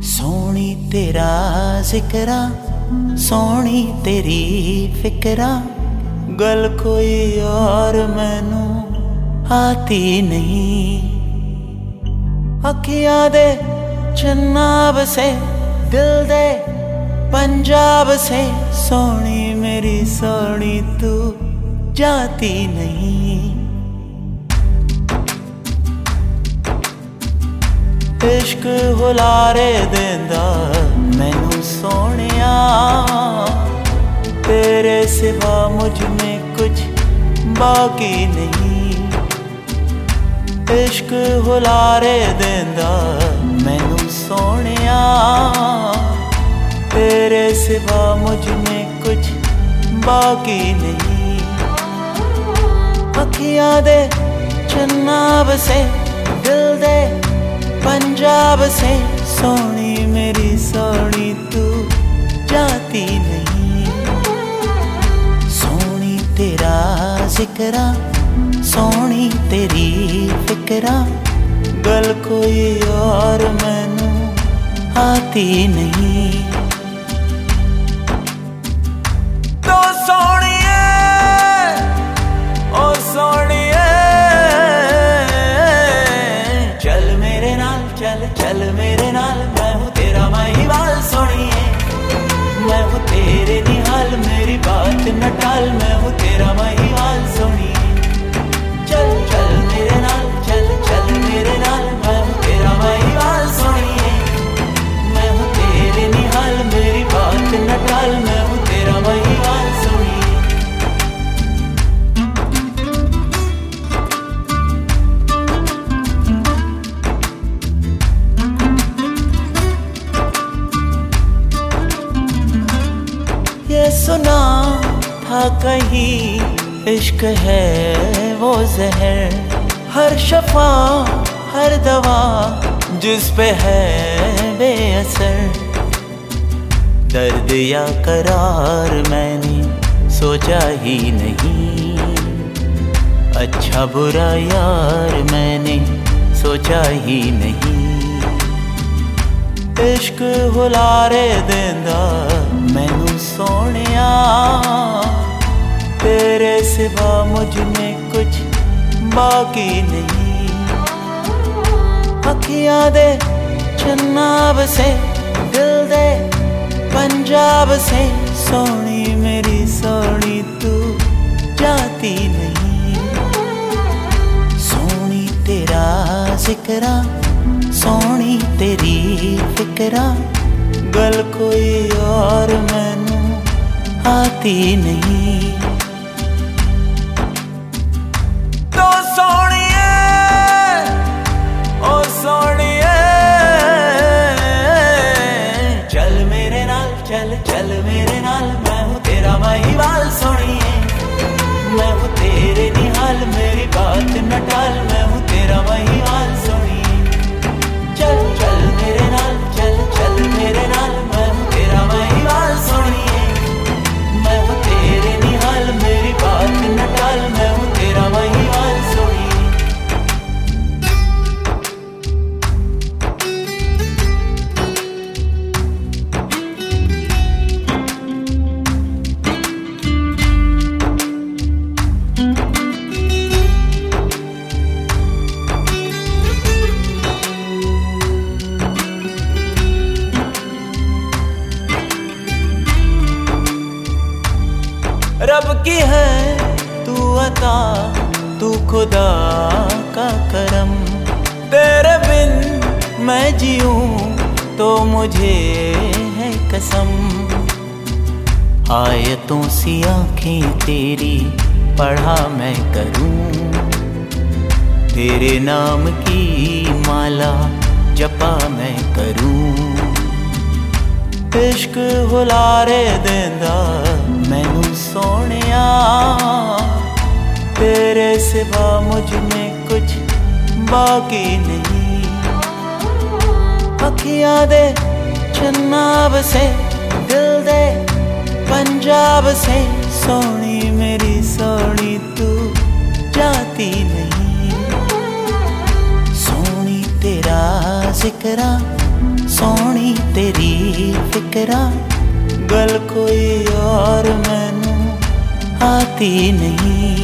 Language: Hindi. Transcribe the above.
ਸੋਹਣੀ ਤੇਰਾ ਜ਼ਿਕਰਾ ਸੋਹਣੀ ਤੇਰੀ ਫਿਕਰਾ ਗਲ ਕੋਈ ਔਰ ਮੈਨੂੰ ਆਤੀ ਨਹੀਂ ਅੱਖੀਆਂ ਦੇ ਚੰਨਾਬ ਸੇ ਦਿਲ ਦੇ पंजाब से सोनी मेरी सोनी तू जाती नहीं इश्क हुलारे देंदा। मैनू सोनिया, तेरे सिवा मुझमें कुछ बाकी नहीं। इश्क हुलारे देंदा, मैनू सोनिया, तेरे सिवा मुझमें कुछ बाकी नहीं। अखियाँ दे चन्नाब से दिल दे पंजाब से सोनी, मेरी सोनी, तू जाती नहीं। सोनी तेरा जिक्रा, सोनी तेरी फिकरा। गल कोई और मैनू आती नहीं। ਮੇਰੇ ਨਾਲ ਮੈਂ ਹੂੰ ਤੇਰਾ ਮਹੀਵਾਲ ਸੋਣੀਏ ਮੈਂ ਹੂੰ ਤੇਰੇ ਨਿਹਾਲ ਮੇਰੀ ਬਾਤ न टाल मैं हूँ तेरा महीवाल सुना था कहीं इश्क है वो जहर। हर शफा, हर दवा जिस पे है बेअसर। दर्द या करार मैंने सोचा ही नहीं। अच्छा बुरा यार मैंने सोचा ही नहीं। इश्क हुलारे देंदा। मैनू सोनिया, तेरे सिवा मुझमें कुछ बाकी नहीं। अखियाँ दे चन्नाब से, दिल दे पंजाब से, सोनी मेरी सोनी, तू जाती नहीं। सोनी तेरा जिक्रा सोनी तेरी फिक्रा गल कोई और मैनू आती नहीं। की है तू अता, तू खुदा का करम। तेरे बिन मैं जीऊं तो मुझे है कसम। आयतों सी आँखें तेरी पढ़ा मैं करूँ। तेरे नाम की माला जपा मैं करूँ। इश्क हुलारे देंदा, मैनू सोनिया, तेरे सिवा मुझमें कुछ बाकी नहीं। अखियाँ दे चन्नाब से, दिल दे पंजाब से, सोनी मेरी सोनी, तू जाती नहीं। सोनी, तेरा जिक्रा फिक्रा गल कोई और मैनू आती नहीं।